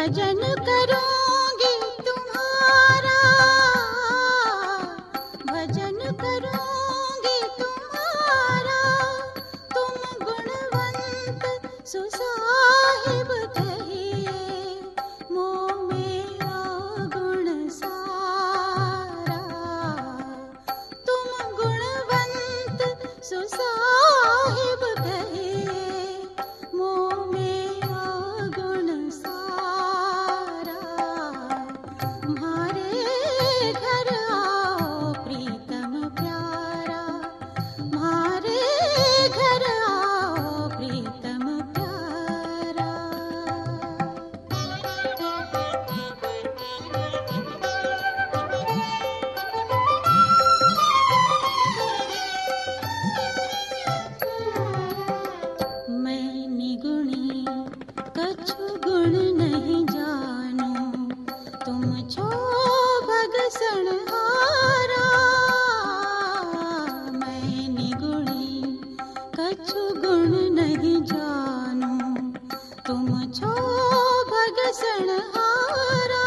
भजन करूंगी तुम्हारा भजन करूंगी तुम्हारा तुम गुणवंत सुसाहिब थे तुम जो भगसण हार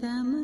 Them.